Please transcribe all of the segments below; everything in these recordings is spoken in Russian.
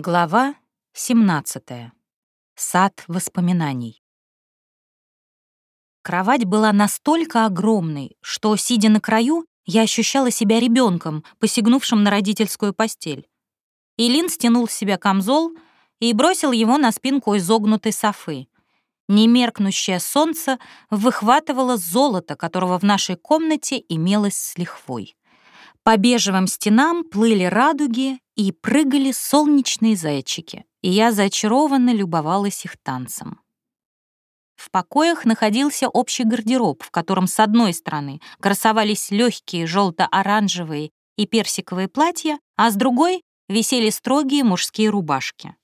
Глава 17. Сад воспоминаний. Кровать была настолько огромной, что, сидя на краю, я ощущала себя ребенком, посягнувшим на родительскую постель. Илин стянул с себя камзол и бросил его на спинку изогнутой софы. Немеркнущее солнце выхватывало золото, которого в нашей комнате имелось с лихвой. По бежевым стенам плыли радуги и прыгали солнечные зайчики, и я зачарованно любовалась их танцем. В покоях находился общий гардероб, в котором с одной стороны красовались легкие желто-оранжевые и персиковые платья, а с другой висели строгие мужские рубашки.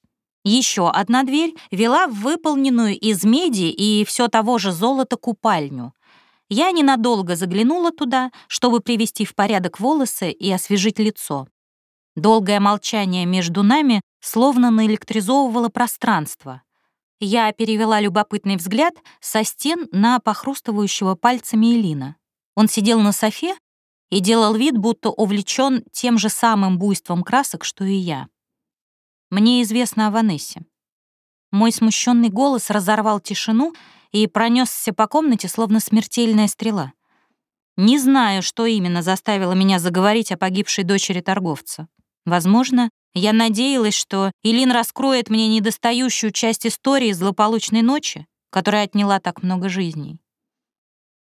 Еще одна дверь вела в выполненную из меди и все того же золота купальню, я ненадолго заглянула туда, чтобы привести в порядок волосы и освежить лицо. Долгое молчание между нами словно наэлектризовывало пространство. Я перевела любопытный взгляд со стен на похрустывающего пальцами Элина. Он сидел на софе и делал вид, будто увлечен тем же самым буйством красок, что и я. Мне известно о Ванессе. Мой смущенный голос разорвал тишину, и пронесся по комнате, словно смертельная стрела. Не знаю, что именно заставило меня заговорить о погибшей дочери торговца. Возможно, я надеялась, что Илин раскроет мне недостающую часть истории злополучной ночи, которая отняла так много жизней.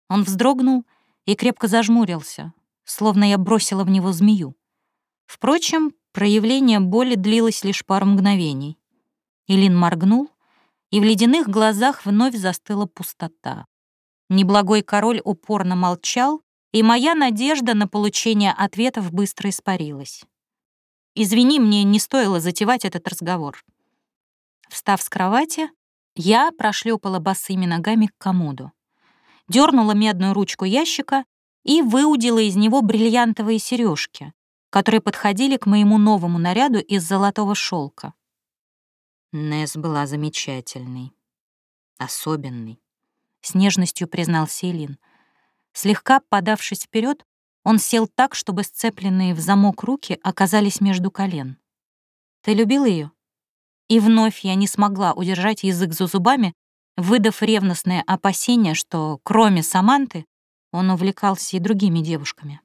Он вздрогнул и крепко зажмурился, словно я бросила в него змею. Впрочем, проявление боли длилось лишь пару мгновений. Илин моргнул, и в ледяных глазах вновь застыла пустота. Неблагой король упорно молчал, и моя надежда на получение ответов быстро испарилась. «Извини, мне не стоило затевать этот разговор». Встав с кровати, я прошлепала босыми ногами к комоду, дернула медную ручку ящика и выудила из него бриллиантовые сережки, которые подходили к моему новому наряду из золотого шелка. Нес была замечательной, особенной, с нежностью признал Селин. Слегка подавшись вперед, он сел так, чтобы сцепленные в замок руки оказались между колен. «Ты любил ее? И вновь я не смогла удержать язык за зубами, выдав ревностное опасение, что, кроме Саманты, он увлекался и другими девушками.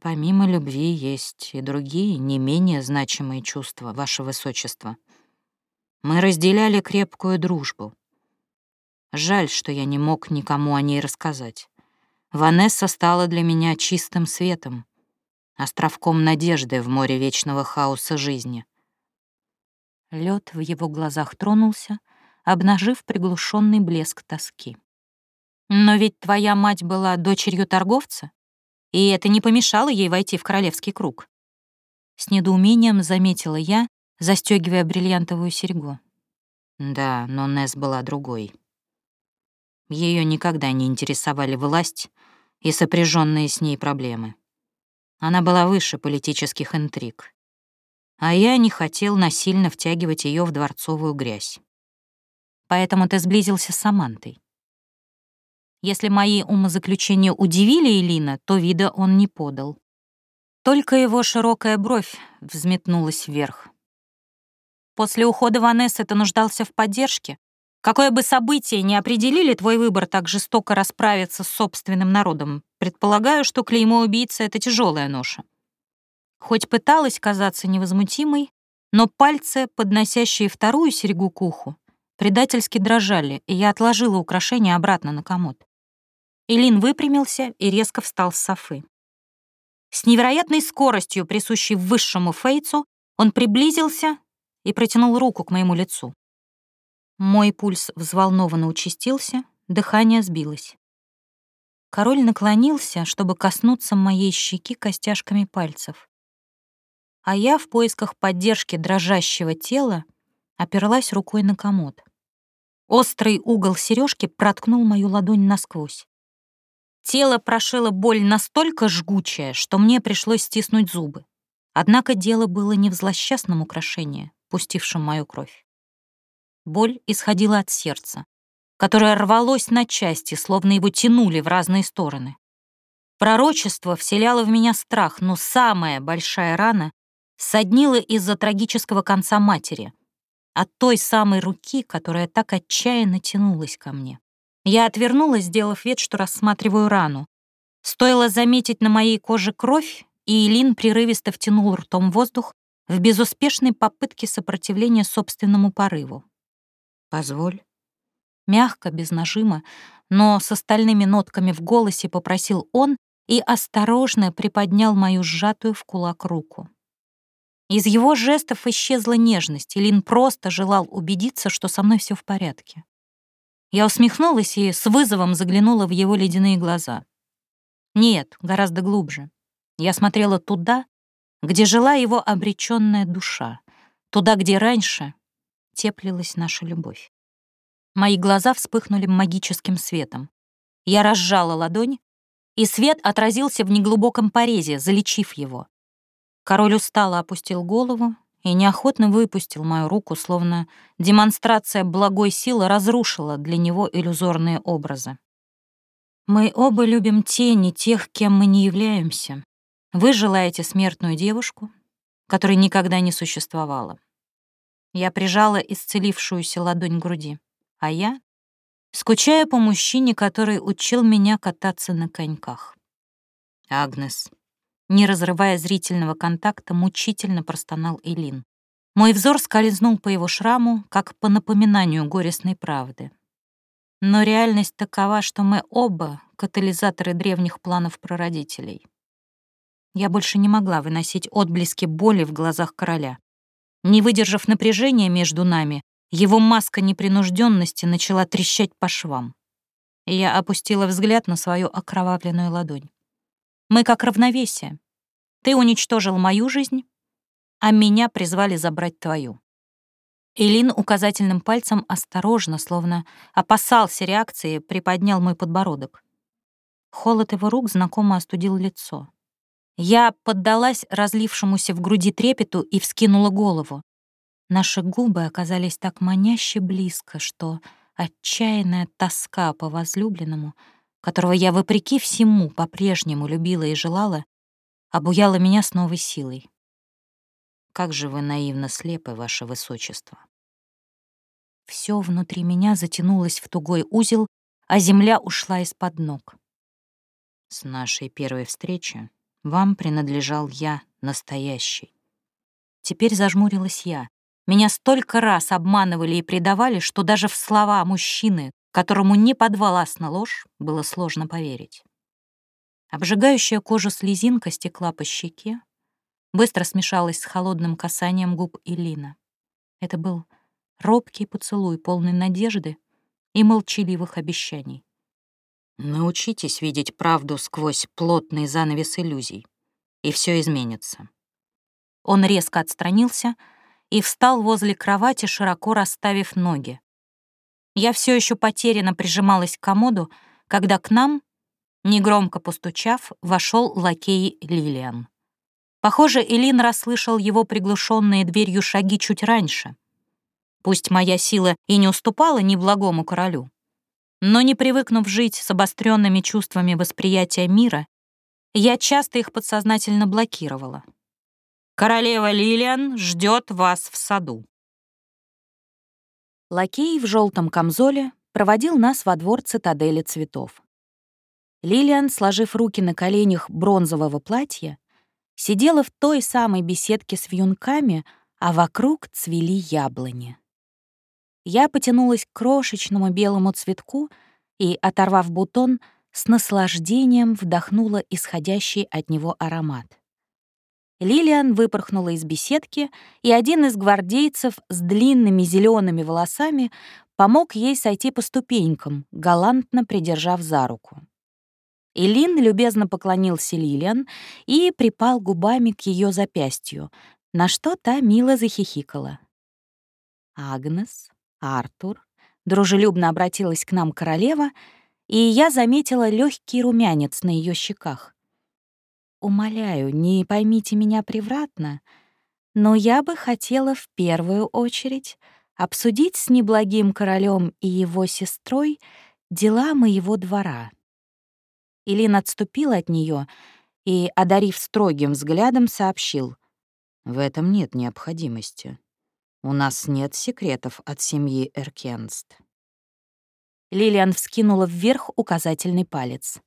Помимо любви есть и другие, не менее значимые чувства, Ваше Высочество. Мы разделяли крепкую дружбу. Жаль, что я не мог никому о ней рассказать. Ванесса стала для меня чистым светом, островком надежды в море вечного хаоса жизни. Лед в его глазах тронулся, обнажив приглушенный блеск тоски. «Но ведь твоя мать была дочерью торговца, и это не помешало ей войти в королевский круг». С недоумением заметила я, застегивая бриллиантовую серьгу. Да, но Нес была другой. Ее никогда не интересовали власть и сопряженные с ней проблемы. Она была выше политических интриг. А я не хотел насильно втягивать ее в дворцовую грязь. Поэтому ты сблизился с Самантой. Если мои умозаключения удивили Элина, то вида он не подал. Только его широкая бровь взметнулась вверх. После ухода Ванессы ты нуждался в поддержке. Какое бы событие ни определили твой выбор так жестоко расправиться с собственным народом, предполагаю, что клеймо убийцы — это тяжелая ноша. Хоть пыталась казаться невозмутимой, но пальцы, подносящие вторую серьгу к уху, предательски дрожали, и я отложила украшение обратно на комод. Илин выпрямился и резко встал с софы. С невероятной скоростью, присущей высшему фейцу, он приблизился и протянул руку к моему лицу. Мой пульс взволнованно участился, дыхание сбилось. Король наклонился, чтобы коснуться моей щеки костяшками пальцев. А я в поисках поддержки дрожащего тела оперлась рукой на комод. Острый угол сережки проткнул мою ладонь насквозь. Тело прошило боль настолько жгучая, что мне пришлось стиснуть зубы. Однако дело было не в злосчастном украшении, пустившим мою кровь. Боль исходила от сердца, которое рвалось на части, словно его тянули в разные стороны. Пророчество вселяло в меня страх, но самая большая рана соднило из-за трагического конца матери, от той самой руки, которая так отчаянно тянулась ко мне. Я отвернулась, сделав вид, что рассматриваю рану. Стоило заметить на моей коже кровь, и Илин прерывисто втянул ртом воздух в безуспешной попытке сопротивления собственному порыву. «Позволь». Мягко, без нажима, но с остальными нотками в голосе попросил он и осторожно приподнял мою сжатую в кулак руку. Из его жестов исчезла нежность, и Лин просто желал убедиться, что со мной все в порядке. Я усмехнулась и с вызовом заглянула в его ледяные глаза. Нет, гораздо глубже. Я смотрела туда, где жила его обреченная душа, туда, где раньше теплилась наша любовь. Мои глаза вспыхнули магическим светом. Я разжала ладонь, и свет отразился в неглубоком порезе, залечив его. Король устало опустил голову и неохотно выпустил мою руку, словно демонстрация благой силы разрушила для него иллюзорные образы. Мы оба любим тени тех, кем мы не являемся. Вы желаете смертную девушку, которой никогда не существовало. Я прижала исцелившуюся ладонь к груди, а я скучаю по мужчине, который учил меня кататься на коньках. Агнес, не разрывая зрительного контакта, мучительно простонал Элин. Мой взор скользнул по его шраму, как по напоминанию горестной правды. Но реальность такова, что мы оба — катализаторы древних планов прародителей. Я больше не могла выносить отблески боли в глазах короля. Не выдержав напряжения между нами, его маска непринужденности начала трещать по швам. Я опустила взгляд на свою окровавленную ладонь. Мы как равновесие. Ты уничтожил мою жизнь, а меня призвали забрать твою. Элин указательным пальцем осторожно, словно опасался реакции, приподнял мой подбородок. Холод его рук знакомо остудил лицо. Я поддалась разлившемуся в груди трепету и вскинула голову. Наши губы оказались так маняще близко, что отчаянная тоска по возлюбленному — которого я, вопреки всему, по-прежнему любила и желала, обуяла меня с новой силой. Как же вы наивно слепы, ваше высочество. Все внутри меня затянулось в тугой узел, а земля ушла из-под ног. С нашей первой встречи вам принадлежал я, настоящий. Теперь зажмурилась я. Меня столько раз обманывали и предавали, что даже в слова мужчины, которому не подвластна ложь, было сложно поверить. Обжигающая кожу слезинка стекла по щеке, быстро смешалась с холодным касанием губ Илина. Это был робкий поцелуй, полный надежды и молчаливых обещаний. Научитесь видеть правду сквозь плотный занавес иллюзий, и все изменится. Он резко отстранился и встал возле кровати, широко расставив ноги. Я все еще потерянно прижималась к комоду, когда к нам, негромко постучав, вошел лакей Лилиан. Похоже, Элин расслышал его приглушенные дверью шаги чуть раньше. Пусть моя сила и не уступала неблагому королю, но не привыкнув жить с обостренными чувствами восприятия мира, я часто их подсознательно блокировала. «Королева Лилиан ждет вас в саду». Лакей в желтом камзоле проводил нас во двор цитадели цветов. Лилиан, сложив руки на коленях бронзового платья, сидела в той самой беседке с вьюнками, а вокруг цвели яблони. Я потянулась к крошечному белому цветку и, оторвав бутон, с наслаждением вдохнула исходящий от него аромат. Лилиан выпорхнула из беседки, и один из гвардейцев с длинными зелеными волосами помог ей сойти по ступенькам, галантно придержав за руку. Илин любезно поклонился Лилиан и припал губами к ее запястью, на что та мило захихикала. Агнес, Артур, дружелюбно обратилась к нам королева, и я заметила легкий румянец на ее щеках. Умоляю, не поймите меня превратно, но я бы хотела в первую очередь обсудить с неблагим королем и его сестрой дела моего двора. Илин отступил от нее и, одарив строгим взглядом, сообщил. В этом нет необходимости. У нас нет секретов от семьи Эркенст. Лилиан вскинула вверх указательный палец.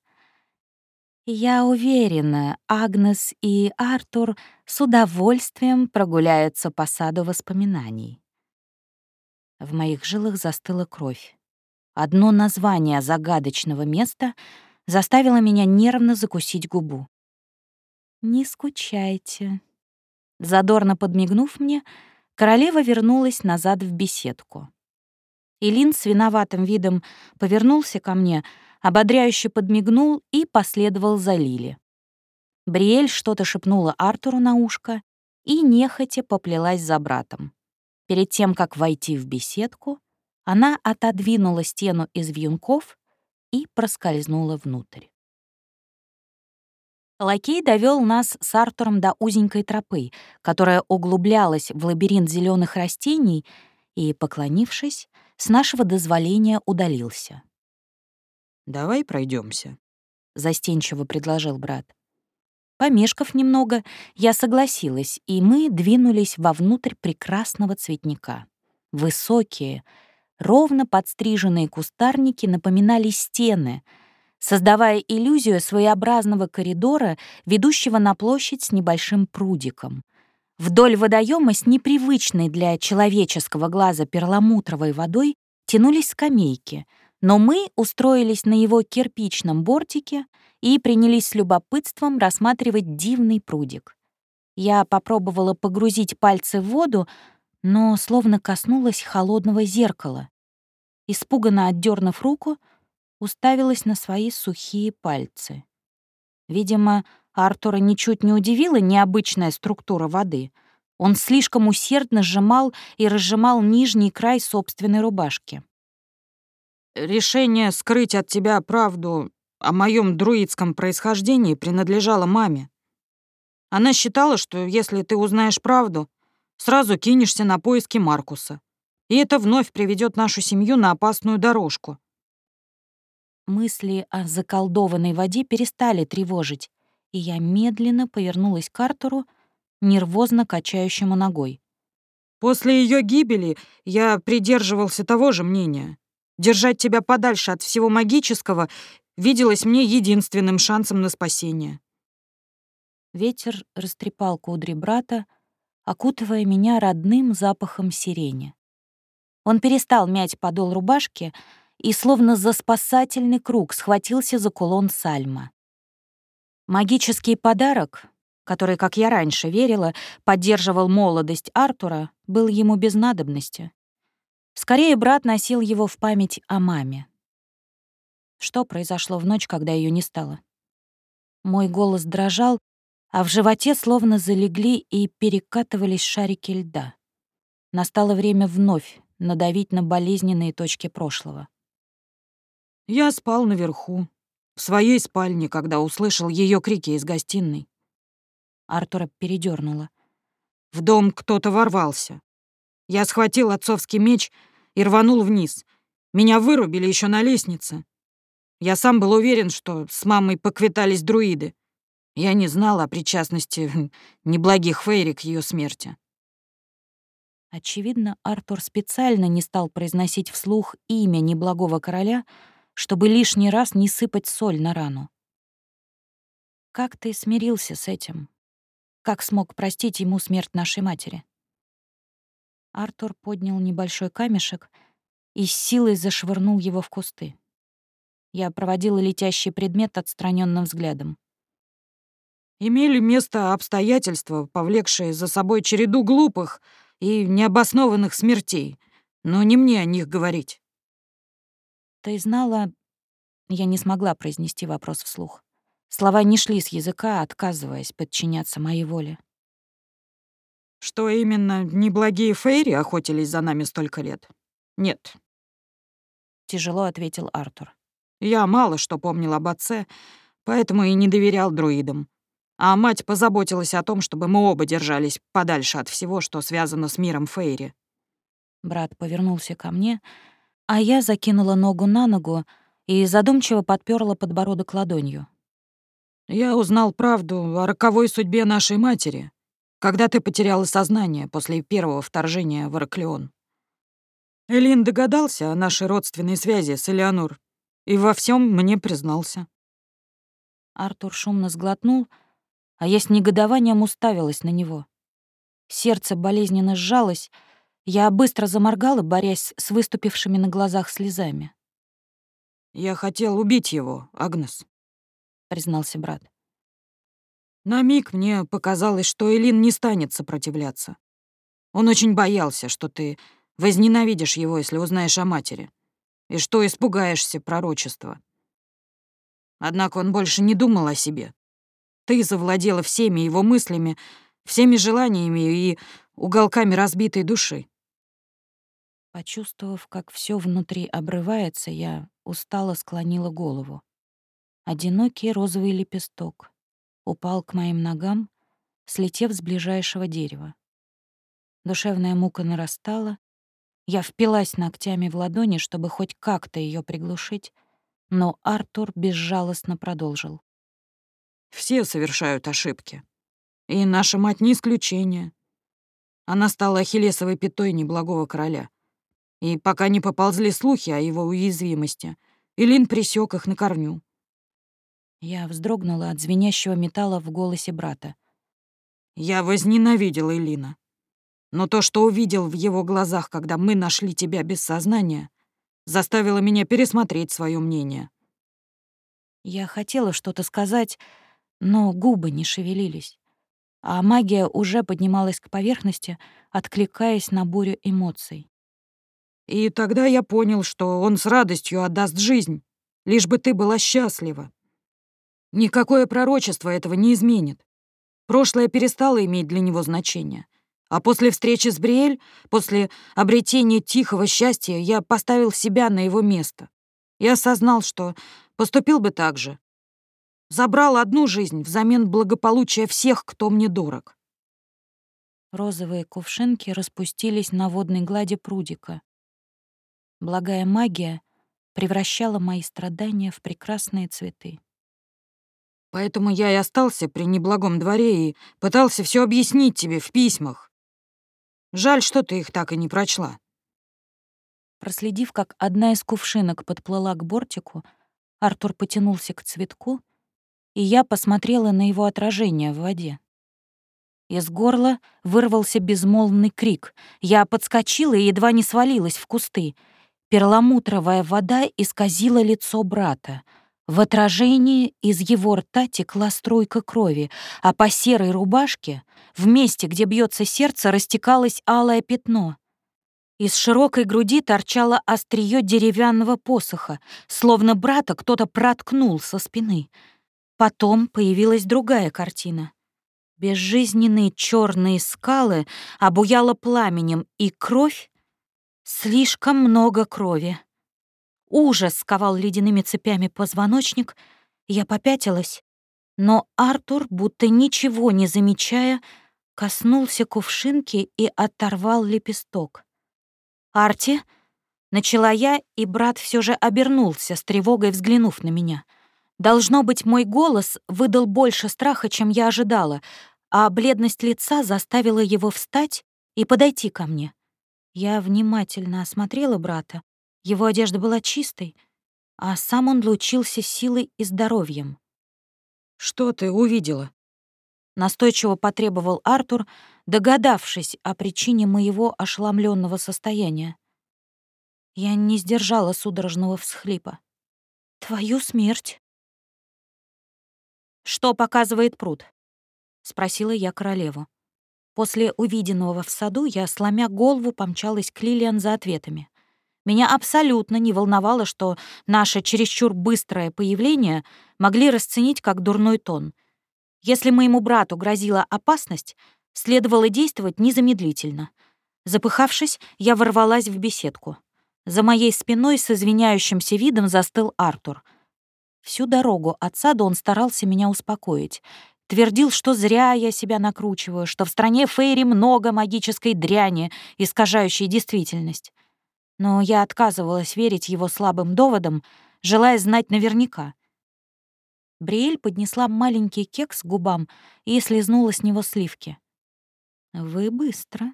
Я уверена, Агнес и Артур с удовольствием прогуляются по саду воспоминаний. В моих жилах застыла кровь. Одно название загадочного места заставило меня нервно закусить губу. «Не скучайте». Задорно подмигнув мне, королева вернулась назад в беседку. Илин с виноватым видом повернулся ко мне, ободряюще подмигнул и последовал за Лили. Бриэль что-то шепнула Артуру на ушко и нехотя поплелась за братом. Перед тем, как войти в беседку, она отодвинула стену из вьюнков и проскользнула внутрь. Лакей довел нас с Артуром до узенькой тропы, которая углублялась в лабиринт зеленых растений, и, поклонившись, с нашего дозволения удалился. «Давай пройдемся, застенчиво предложил брат. Помешков немного, я согласилась, и мы двинулись вовнутрь прекрасного цветника. Высокие, ровно подстриженные кустарники напоминали стены, создавая иллюзию своеобразного коридора, ведущего на площадь с небольшим прудиком. Вдоль водоема с непривычной для человеческого глаза перламутровой водой тянулись скамейки, но мы устроились на его кирпичном бортике — и принялись с любопытством рассматривать дивный прудик. Я попробовала погрузить пальцы в воду, но словно коснулась холодного зеркала. Испуганно отдернув руку, уставилась на свои сухие пальцы. Видимо, Артура ничуть не удивила необычная структура воды. Он слишком усердно сжимал и разжимал нижний край собственной рубашки. «Решение скрыть от тебя правду о моем друидском происхождении принадлежала маме. Она считала, что если ты узнаешь правду, сразу кинешься на поиски Маркуса. И это вновь приведет нашу семью на опасную дорожку. Мысли о заколдованной воде перестали тревожить, и я медленно повернулась к Артуру, нервозно качающему ногой. После ее гибели я придерживался того же мнения. Держать тебя подальше от всего магического виделось мне единственным шансом на спасение. Ветер растрепал кудри брата, окутывая меня родным запахом сирени. Он перестал мять подол рубашки и, словно за спасательный круг, схватился за кулон Сальма. Магический подарок, который, как я раньше верила, поддерживал молодость Артура, был ему без надобности. Скорее, брат носил его в память о маме. Что произошло в ночь, когда ее не стало? Мой голос дрожал, а в животе словно залегли и перекатывались шарики льда. Настало время вновь надавить на болезненные точки прошлого. Я спал наверху, в своей спальне, когда услышал ее крики из гостиной. Артура передернула. В дом кто-то ворвался. Я схватил отцовский меч и рванул вниз. Меня вырубили еще на лестнице. Я сам был уверен, что с мамой поквитались друиды. Я не знал о причастности неблагих Фейри к ее смерти. Очевидно, Артур специально не стал произносить вслух имя неблагого короля, чтобы лишний раз не сыпать соль на рану. Как ты смирился с этим? Как смог простить ему смерть нашей матери? Артур поднял небольшой камешек и с силой зашвырнул его в кусты. Я проводила летящий предмет отстраненным взглядом. Имели место обстоятельства, повлекшие за собой череду глупых и необоснованных смертей, но не мне о них говорить. Ты знала... Я не смогла произнести вопрос вслух. Слова не шли с языка, отказываясь подчиняться моей воле. Что именно, неблагие фейри охотились за нами столько лет? Нет. Тяжело ответил Артур. Я мало что помнил об отце, поэтому и не доверял друидам. А мать позаботилась о том, чтобы мы оба держались подальше от всего, что связано с миром Фейри. Брат повернулся ко мне, а я закинула ногу на ногу и задумчиво подперла подбородок ладонью. Я узнал правду о роковой судьбе нашей матери когда ты потеряла сознание после первого вторжения в Ираклион. Элин догадался о нашей родственной связи с Элеонор и во всем мне признался. Артур шумно сглотнул, а я с негодованием уставилась на него. Сердце болезненно сжалось, я быстро заморгала, борясь с выступившими на глазах слезами. «Я хотел убить его, Агнес», — признался брат. На миг мне показалось, что Элин не станет сопротивляться. Он очень боялся, что ты возненавидишь его, если узнаешь о матери, и что испугаешься пророчества. Однако он больше не думал о себе. Ты завладела всеми его мыслями, всеми желаниями и уголками разбитой души. Почувствовав, как все внутри обрывается, я устало склонила голову. Одинокий розовый лепесток упал к моим ногам, слетев с ближайшего дерева. Душевная мука нарастала. Я впилась ногтями в ладони, чтобы хоть как-то ее приглушить, но Артур безжалостно продолжил. «Все совершают ошибки. И наша мать не исключение. Она стала ахиллесовой пятой неблагого короля. И пока не поползли слухи о его уязвимости, Илин присек их на корню. Я вздрогнула от звенящего металла в голосе брата. «Я возненавидел Элина. Но то, что увидел в его глазах, когда мы нашли тебя без сознания, заставило меня пересмотреть свое мнение». Я хотела что-то сказать, но губы не шевелились, а магия уже поднималась к поверхности, откликаясь на бурю эмоций. «И тогда я понял, что он с радостью отдаст жизнь, лишь бы ты была счастлива. Никакое пророчество этого не изменит. Прошлое перестало иметь для него значение. А после встречи с Бриэль, после обретения тихого счастья, я поставил себя на его место. И осознал, что поступил бы так же. Забрал одну жизнь взамен благополучия всех, кто мне дорог. Розовые кувшинки распустились на водной глади прудика. Благая магия превращала мои страдания в прекрасные цветы. Поэтому я и остался при неблагом дворе и пытался все объяснить тебе в письмах. Жаль, что ты их так и не прочла». Проследив, как одна из кувшинок подплыла к бортику, Артур потянулся к цветку, и я посмотрела на его отражение в воде. Из горла вырвался безмолвный крик. Я подскочила и едва не свалилась в кусты. Перламутровая вода исказила лицо брата — в отражении из его рта текла струйка крови, а по серой рубашке, в месте, где бьется сердце, растекалось алое пятно. Из широкой груди торчало острие деревянного посоха, словно брата кто-то проткнул со спины. Потом появилась другая картина. Безжизненные черные скалы обуяло пламенем, и кровь — слишком много крови. Ужас сковал ледяными цепями позвоночник, я попятилась, но Артур, будто ничего не замечая, коснулся кувшинки и оторвал лепесток. «Арти?» — начала я, и брат все же обернулся, с тревогой взглянув на меня. Должно быть, мой голос выдал больше страха, чем я ожидала, а бледность лица заставила его встать и подойти ко мне. Я внимательно осмотрела брата, его одежда была чистой, а сам он лучился силой и здоровьем. «Что ты увидела?» Настойчиво потребовал Артур, догадавшись о причине моего ошеломленного состояния. Я не сдержала судорожного всхлипа. «Твою смерть!» «Что показывает пруд?» — спросила я королеву. После увиденного в саду я, сломя голову, помчалась к Лилиан за ответами. Меня абсолютно не волновало, что наше чересчур быстрое появление могли расценить как дурной тон. Если моему брату грозила опасность, следовало действовать незамедлительно. Запыхавшись, я ворвалась в беседку. За моей спиной с извиняющимся видом застыл Артур. Всю дорогу от сада он старался меня успокоить. Твердил, что зря я себя накручиваю, что в стране Фейри много магической дряни, искажающей действительность но я отказывалась верить его слабым доводам, желая знать наверняка. Бриэль поднесла маленький кекс к губам и слезнула с него сливки. Вы быстро.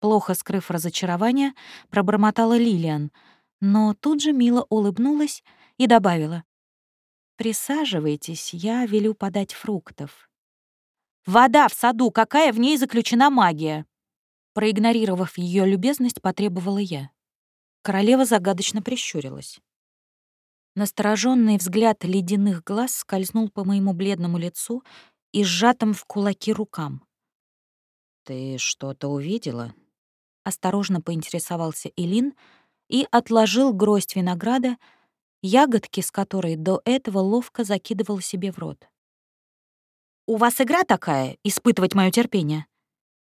Плохо скрыв разочарование, пробормотала Лилиан, но тут же мило улыбнулась и добавила. «Присаживайтесь, я велю подать фруктов». «Вода в саду, какая в ней заключена магия?» Проигнорировав ее любезность, потребовала я. Королева загадочно прищурилась. Настороженный взгляд ледяных глаз скользнул по моему бледному лицу и сжатым в кулаки рукам. «Ты что-то увидела?» Осторожно поинтересовался Илин и отложил гроздь винограда, ягодки с которой до этого ловко закидывал себе в рот. «У вас игра такая — испытывать мое терпение?»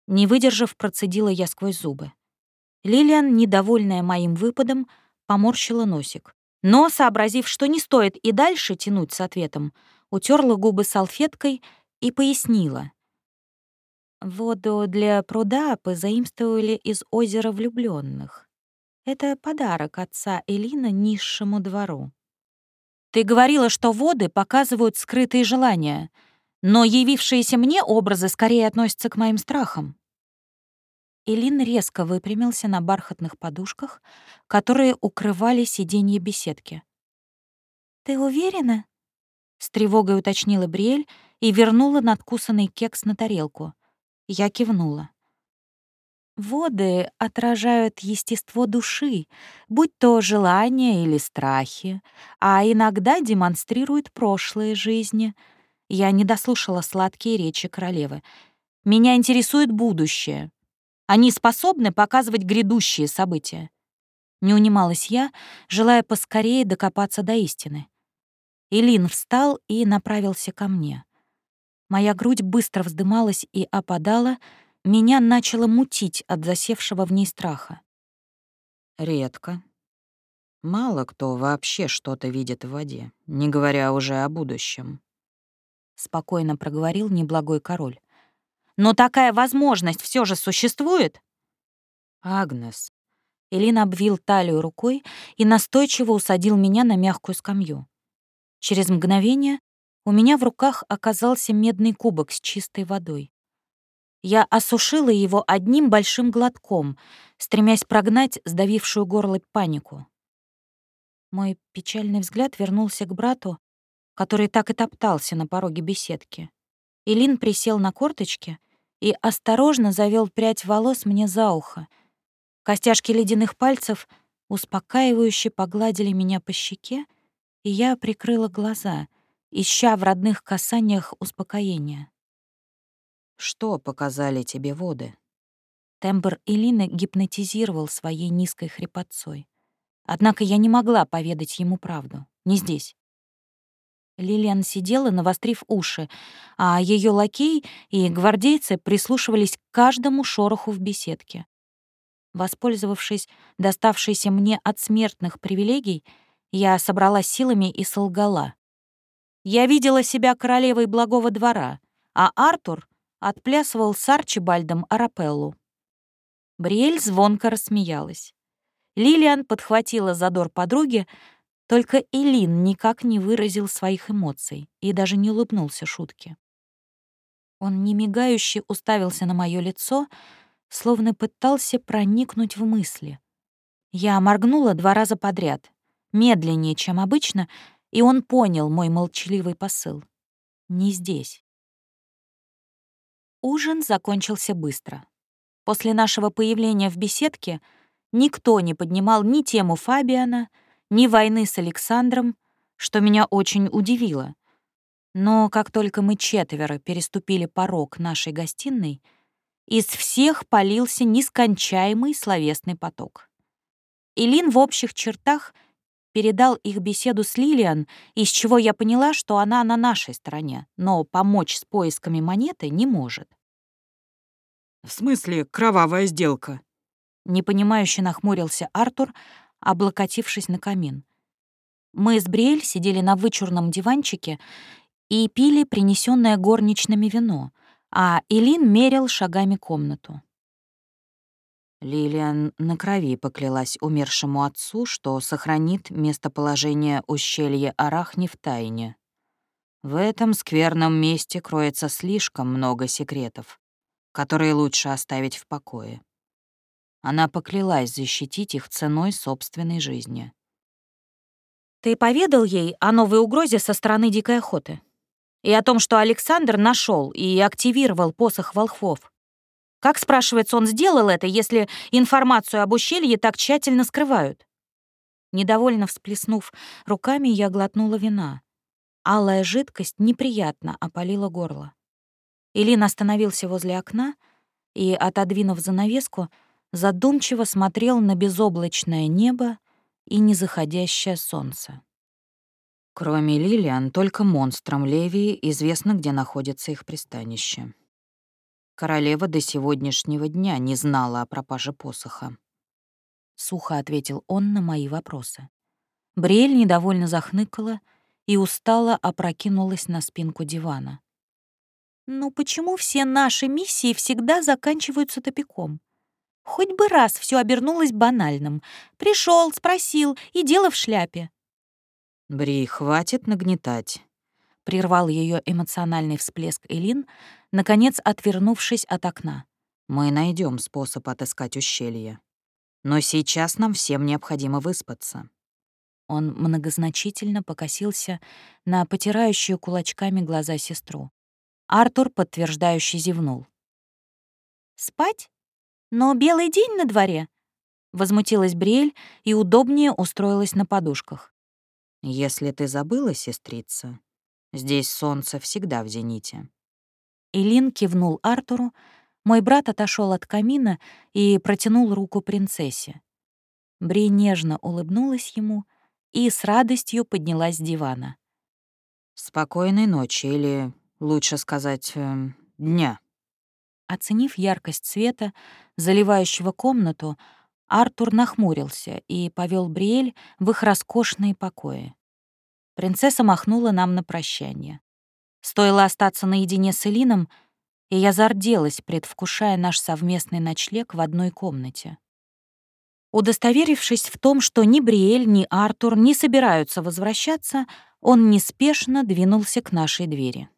Не выдержав, процедила я сквозь зубы. Лилиан, недовольная моим выпадом, поморщила носик. Но, сообразив, что не стоит и дальше тянуть с ответом, утерла губы салфеткой и пояснила. Воду для пруда позаимствовали из озера влюбленных. Это подарок отца Элина низшему двору. Ты говорила, что воды показывают скрытые желания, но явившиеся мне образы скорее относятся к моим страхам. Элин резко выпрямился на бархатных подушках, которые укрывали сиденье беседки. «Ты уверена?» — с тревогой уточнила Бриэль и вернула надкусанный кекс на тарелку. Я кивнула. Воды отражают естество души, будь то желания или страхи, а иногда демонстрируют прошлые жизни. Я не дослушала сладкие речи королевы. Меня интересует будущее. Они способны показывать грядущие события. Не унималась я, желая поскорее докопаться до истины. Илин встал и направился ко мне. Моя грудь быстро вздымалась и опадала, меня начало мутить от засевшего в ней страха. Редко. Мало кто вообще что-то видит в воде, не говоря уже о будущем. Спокойно проговорил неблагой король. Но такая возможность все же существует? Агнес. Элин обвил талию рукой и настойчиво усадил меня на мягкую скамью. Через мгновение у меня в руках оказался медный кубок с чистой водой. Я осушила его одним большим глотком, стремясь прогнать сдавившую горло панику. Мой печальный взгляд вернулся к брату, который так и топтался на пороге беседки. Илин присел на корточки и осторожно завел прядь волос мне за ухо. Костяшки ледяных пальцев успокаивающе погладили меня по щеке, и я прикрыла глаза — ища в родных касаниях успокоения. «Что показали тебе воды?» Тембр Элины гипнотизировал своей низкой хрипотцой. Однако я не могла поведать ему правду. Не здесь. Лилиан сидела, навострив уши, а ее лакей и гвардейцы прислушивались к каждому шороху в беседке. Воспользовавшись доставшейся мне от смертных привилегий, я собрала силами и солгала. Я видела себя королевой благого двора, а Артур отплясывал с Арчибальдом Арапеллу. Бриэль звонко рассмеялась. Лилиан подхватила задор подруги, только Элин никак не выразил своих эмоций и даже не улыбнулся шутке. Он немигающе уставился на мое лицо, словно пытался проникнуть в мысли. Я моргнула два раза подряд, медленнее, чем обычно, и он понял мой молчаливый посыл. Не здесь. Ужин закончился быстро. После нашего появления в беседке никто не поднимал ни тему Фабиана, ни войны с Александром, что меня очень удивило. Но как только мы четверо переступили порог нашей гостиной, из всех полился нескончаемый словесный поток. Илин в общих чертах — передал их беседу с Лилиан, из чего я поняла, что она на нашей стороне, но помочь с поисками монеты не может. «В смысле кровавая сделка?» Непонимающе нахмурился Артур, облокотившись на камин. Мы с Бриэль сидели на вычурном диванчике и пили принесенное горничными вино, а Элин мерил шагами комнату. Лилиан на крови поклялась умершему отцу, что сохранит местоположение ущелья Арахни в тайне. В этом скверном месте кроется слишком много секретов. которые лучше оставить в покое. Она поклялась защитить их ценой собственной жизни. «Ты поведал ей о новой угрозе со стороны дикой охоты? И о том, что Александр нашел и активировал посох волхвов? Как, спрашивается, он сделал это, если информацию об ущелье так тщательно скрывают?» Недовольно всплеснув руками, я глотнула вина. Алая жидкость неприятно опалила горло. Илин остановился возле окна и, отодвинув занавеску, задумчиво смотрел на безоблачное небо и незаходящее солнце. Кроме Лилиан, только монстрам Левии известно, где находится их пристанище. Королева до сегодняшнего дня не знала о пропаже посоха. Сухо ответил он на мои вопросы. Бриэль недовольно захныкала и устало опрокинулась на спинку дивана. «Ну почему все наши миссии всегда заканчиваются топиком? Хоть бы раз все обернулось банальным. Пришел, спросил, и дело в шляпе». «Бри, хватит нагнетать», — прервал ее эмоциональный всплеск Элин, наконец отвернувшись от окна. «Мы найдем способ отыскать ущелье. Но сейчас нам всем необходимо выспаться». Он многозначительно покосился на потирающую кулачками глаза сестру. Артур подтверждающе зевнул. «Спать? Но белый день на дворе?» Возмутилась Бриэль и удобнее устроилась на подушках. «Если ты забыла, сестрица, здесь солнце всегда в зените». Илин кивнул Артуру, мой брат отошел от камина и протянул руку принцессе. Бри нежно улыбнулась ему и с радостью поднялась с дивана. «Спокойной ночи или лучше сказать, э, дня. Оценив яркость света, заливающего комнату, Артур нахмурился и повел Бриэль в их роскошные покои. Принцесса махнула нам на прощание. Стоило остаться наедине с Элином, и я зарделась, предвкушая наш совместный ночлег в одной комнате. Удостоверившись в том, что ни Бриэль, ни Артур не собираются возвращаться, он неспешно двинулся к нашей двери.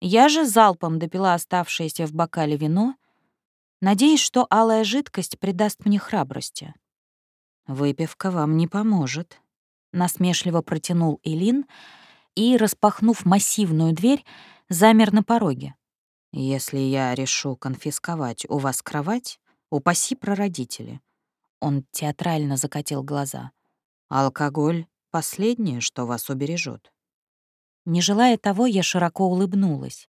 Я же залпом допила оставшееся в бокале вино, надеясь, что алая жидкость придаст мне храбрости. «Выпивка вам не поможет», — насмешливо протянул Элин и, распахнув массивную дверь, замер на пороге. «Если я решу конфисковать у вас кровать, упаси прародители». Он театрально закатил глаза. «Алкоголь — последнее, что вас убережет. Не желая того, я широко улыбнулась.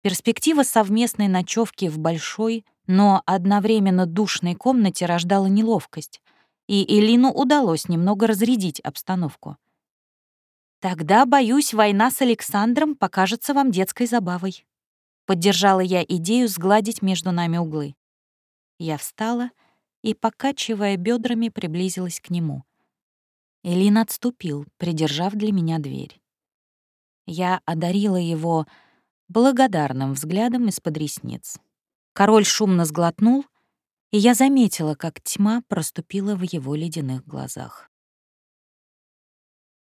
Перспектива совместной ночевки в большой, но одновременно душной комнате рождала неловкость, и Элину удалось немного разрядить обстановку. «Тогда, боюсь, война с Александром покажется вам детской забавой». Поддержала я идею сгладить между нами углы. Я встала и, покачивая бедрами, приблизилась к нему. Элин отступил, придержав для меня дверь. Я одарила его благодарным взглядом из-под ресниц. Король шумно сглотнул, и я заметила, как тьма проступила в его ледяных глазах.